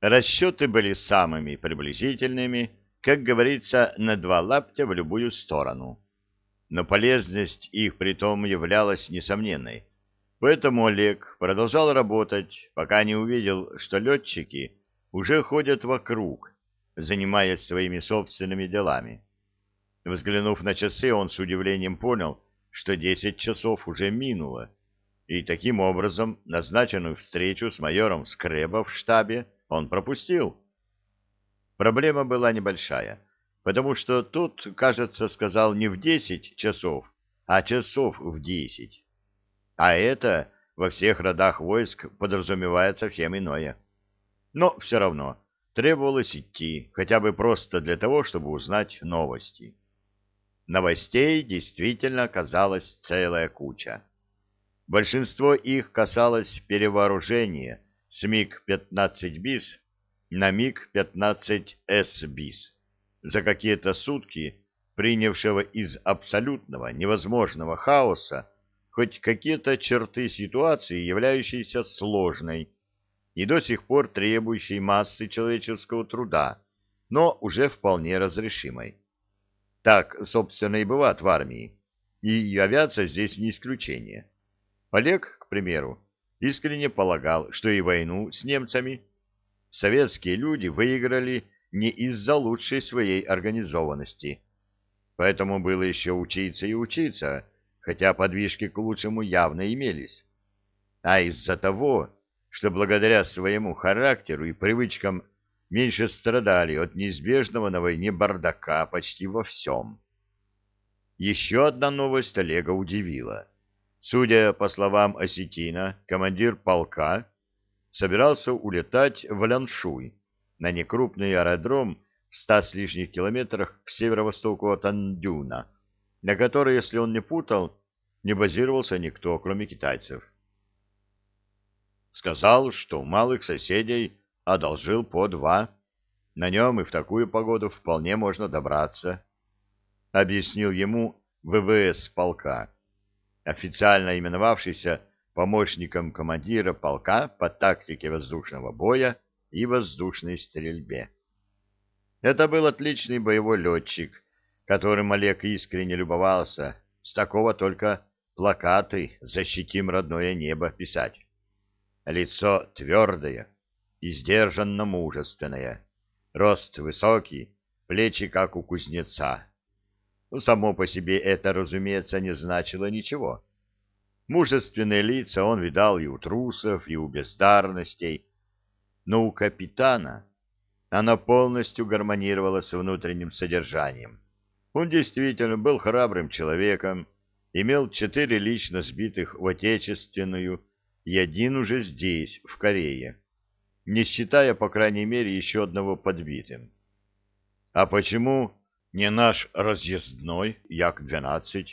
Расчеты были самыми приблизительными, как говорится, на два лаптя в любую сторону. Но полезность их притом являлась несомненной. Поэтому Олег продолжал работать, пока не увидел, что летчики уже ходят вокруг, занимаясь своими собственными делами. Взглянув на часы, он с удивлением понял, что десять часов уже минуло, и таким образом назначенную встречу с майором Скреба в штабе он пропустил. Проблема была небольшая, потому что тут, кажется, сказал не в десять часов, а часов в десять. А это во всех родах войск подразумевает совсем иное. Но все равно требовалось идти, хотя бы просто для того, чтобы узнать новости. Новостей действительно оказалась целая куча. Большинство их касалось перевооружения с МиГ-15 БИС на МиГ-15 С БИС за какие-то сутки принявшего из абсолютного невозможного хаоса хоть какие-то черты ситуации, являющейся сложной и до сих пор требующей массы человеческого труда, но уже вполне разрешимой. Так, собственно, и бывает в армии, и авиация здесь не исключение. Олег, к примеру, искренне полагал, что и войну с немцами советские люди выиграли не из-за лучшей своей организованности. Поэтому было еще учиться и учиться, хотя подвижки к лучшему явно имелись. А из-за того, что благодаря своему характеру и привычкам меньше страдали от неизбежного на войне бардака почти во всем. Еще одна новость Олега удивила. Судя по словам Осетина, командир полка собирался улетать в Ляншуй, на некрупный аэродром в ста с лишних километрах к северо-востоку от Андюна, на который, если он не путал, не базировался никто, кроме китайцев. Сказал, что у малых соседей одолжил по два. На нем и в такую погоду вполне можно добраться. Объяснил ему ВВС полка официально именовавшийся помощником командира полка по тактике воздушного боя и воздушной стрельбе. Это был отличный боевой летчик, которым Олег искренне любовался. С такого только плакаты «Защитим родное небо» писать. Лицо твердое и сдержанно мужественное, рост высокий, плечи как у кузнеца, само по себе это, разумеется, не значило ничего. Мужественные лица он видал и у трусов, и у бездарностей, но у капитана она полностью гармонировала с внутренним содержанием. Он действительно был храбрым человеком, имел четыре лично сбитых в Отечественную и один уже здесь, в Корее, не считая, по крайней мере, еще одного подбитым. А почему не наш разъездной Як-12,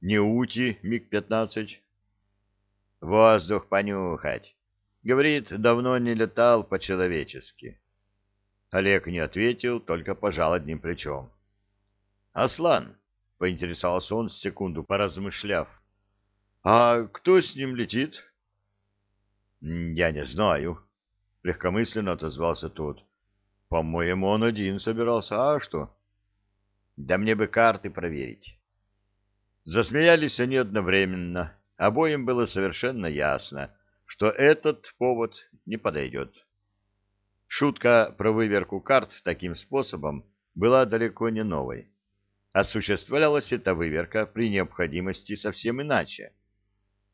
не Ути МиГ-15. Воздух понюхать. Говорит, давно не летал по-человечески. Олег не ответил, только пожал одним плечом. «Аслан», — поинтересовался он, секунду поразмышляв, — «а кто с ним летит?» «Я не знаю», — легкомысленно отозвался тот. «По-моему, он один собирался. А что?» Да мне бы карты проверить. Засмеялись они одновременно. Обоим было совершенно ясно, что этот повод не подойдет. Шутка про выверку карт таким способом была далеко не новой. Осуществлялась эта выверка при необходимости совсем иначе.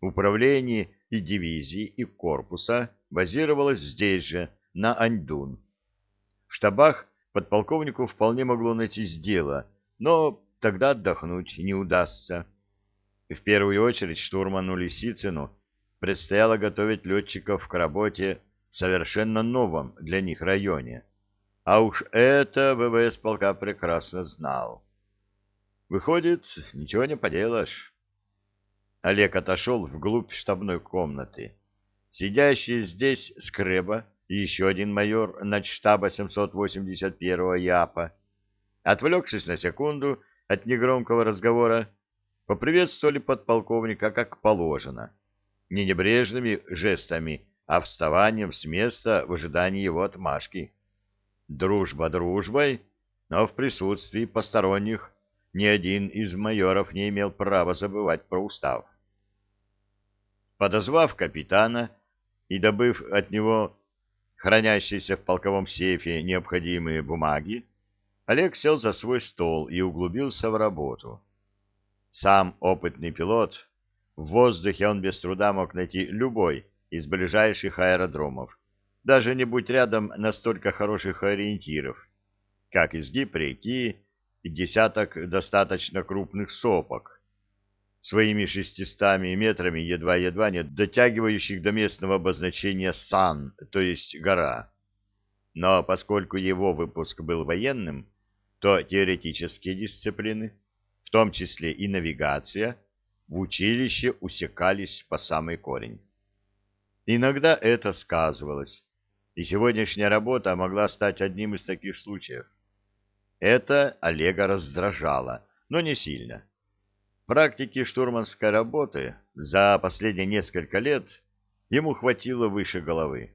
Управление и дивизии, и корпуса базировалось здесь же, на Аньдун. В штабах подполковнику вполне могло найтись дело, но тогда отдохнуть не удастся. В первую очередь штурману Лисицыну предстояло готовить летчиков к работе в совершенно новом для них районе. А уж это ВВС полка прекрасно знал. Выходит, ничего не поделаешь. Олег отошел вглубь штабной комнаты. Сидящий здесь скреба и еще один майор начштаба 781-го ЯПа, отвлекшись на секунду от негромкого разговора, поприветствовали подполковника как положено, не небрежными жестами, а вставанием с места в ожидании его отмашки. Дружба дружбой, но в присутствии посторонних ни один из майоров не имел права забывать про устав. Подозвав капитана и добыв от него хранящиеся в полковом сейфе необходимые бумаги, Олег сел за свой стол и углубился в работу. Сам опытный пилот, в воздухе он без труда мог найти любой из ближайших аэродромов, даже не будь рядом настолько хороших ориентиров, как изгиб реки и десяток достаточно крупных сопок, своими шестистами метрами едва-едва не дотягивающих до местного обозначения «сан», то есть «гора». Но поскольку его выпуск был военным, то теоретические дисциплины, в том числе и навигация, в училище усекались по самый корень. Иногда это сказывалось, и сегодняшняя работа могла стать одним из таких случаев. Это Олега раздражало, но не сильно. Практики штурманской работы за последние несколько лет ему хватило выше головы,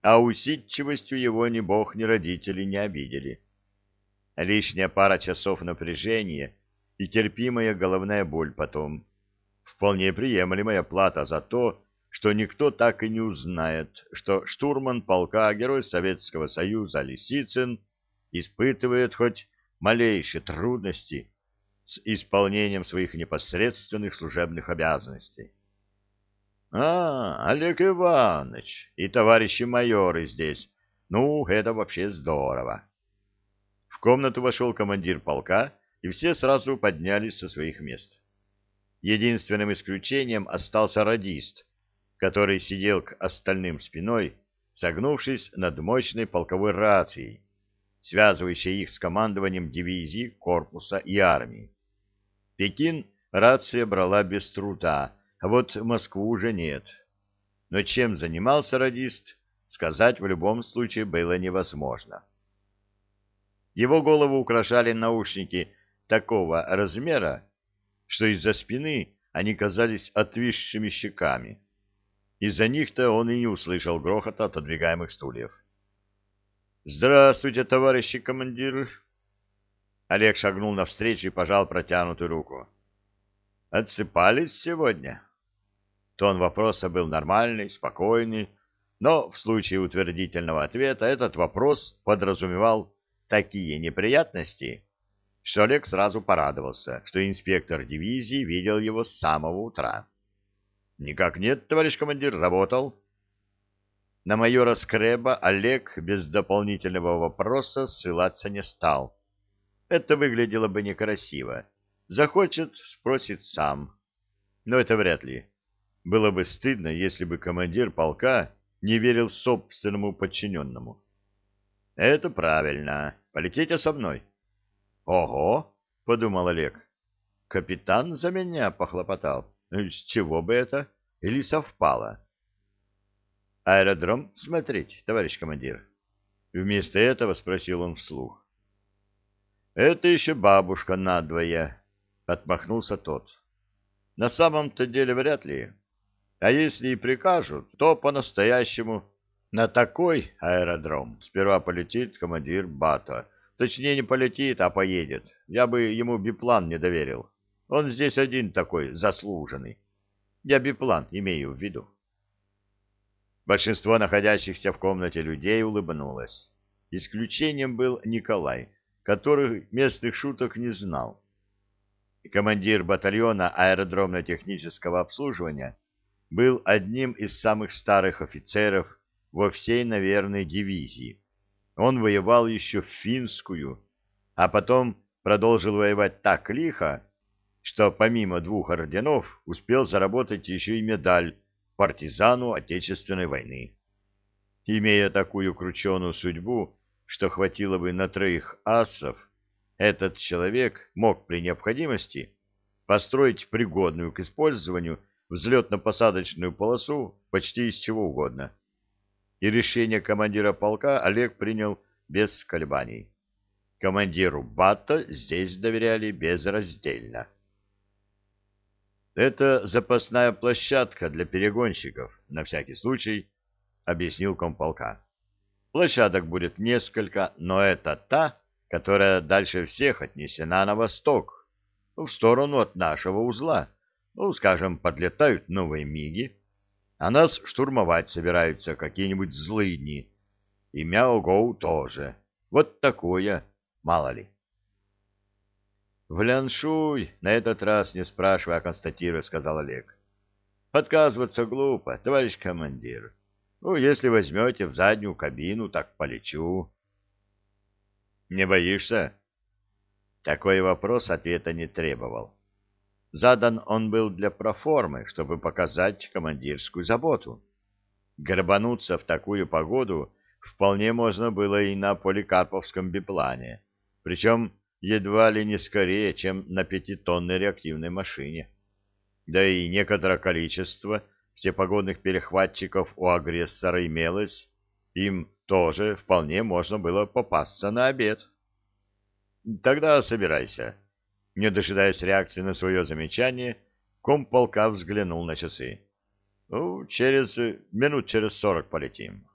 а усидчивостью его ни бог, ни родители не обидели. Лишняя пара часов напряжения и терпимая головная боль потом. Вполне приемлемая плата за то, что никто так и не узнает, что штурман полка Герой Советского Союза Лисицын испытывает хоть малейшие трудности с исполнением своих непосредственных служебных обязанностей. — А, Олег Иванович и товарищи майоры здесь. Ну, это вообще здорово. В комнату вошел командир полка, и все сразу поднялись со своих мест. Единственным исключением остался радист, который сидел к остальным спиной, согнувшись над мощной полковой рацией, связывающей их с командованием дивизии, корпуса и армии. Пекин рация брала без труда, а вот Москву уже нет. Но чем занимался радист, сказать в любом случае было невозможно. Его голову украшали наушники такого размера, что из-за спины они казались отвисшими щеками. Из-за них-то он и не услышал грохота отодвигаемых стульев. «Здравствуйте, товарищи командиры!» Олег шагнул навстречу и пожал протянутую руку. «Отсыпались сегодня?» Тон вопроса был нормальный, спокойный, но в случае утвердительного ответа этот вопрос подразумевал такие неприятности, что Олег сразу порадовался, что инспектор дивизии видел его с самого утра. «Никак нет, товарищ командир, работал». На майора Скреба Олег без дополнительного вопроса ссылаться не стал это выглядело бы некрасиво. Захочет — спросит сам. Но это вряд ли. Было бы стыдно, если бы командир полка не верил собственному подчиненному. — Это правильно. Полетите со мной. — Ого! — подумал Олег. — Капитан за меня похлопотал. С чего бы это? Или совпало? — Аэродром смотреть, товарищ командир. Вместо этого спросил он вслух. Это еще бабушка надвое, — отмахнулся тот. На самом-то деле вряд ли. А если и прикажут, то по-настоящему на такой аэродром сперва полетит командир БАТа. Точнее, не полетит, а поедет. Я бы ему биплан не доверил. Он здесь один такой заслуженный. Я биплан имею в виду. Большинство находящихся в комнате людей улыбнулось. Исключением был Николай, который местных шуток не знал. Командир батальона аэродромно-технического обслуживания был одним из самых старых офицеров во всей, наверное, дивизии. Он воевал еще в финскую, а потом продолжил воевать так лихо, что помимо двух орденов успел заработать еще и медаль партизану Отечественной войны. Имея такую крученую судьбу, что хватило бы на троих асов, этот человек мог при необходимости построить пригодную к использованию взлетно-посадочную полосу почти из чего угодно. И решение командира полка Олег принял без колебаний. Командиру БАТа здесь доверяли безраздельно. Это запасная площадка для перегонщиков, на всякий случай объяснил комполка. Площадок будет несколько, но это та, которая дальше всех отнесена на восток, в сторону от нашего узла. Ну, скажем, подлетают новые миги, а нас штурмовать собираются какие-нибудь злые дни. И Мяогоу тоже. Вот такое, мало ли. В Ляншуй на этот раз не спрашивая, а констатируя, сказал Олег. Отказываться глупо, товарищ командир. Ну, если возьмете в заднюю кабину, так полечу. Не боишься? Такой вопрос ответа не требовал. Задан он был для проформы, чтобы показать командирскую заботу. Грабануться в такую погоду вполне можно было и на поликарповском биплане, причем едва ли не скорее, чем на пятитонной реактивной машине. Да и некоторое количество всепогодных перехватчиков у агрессора имелось, им тоже вполне можно было попасться на обед. Тогда собирайся. Не дожидаясь реакции на свое замечание, комполка взглянул на часы. Ну, через минут через сорок полетим.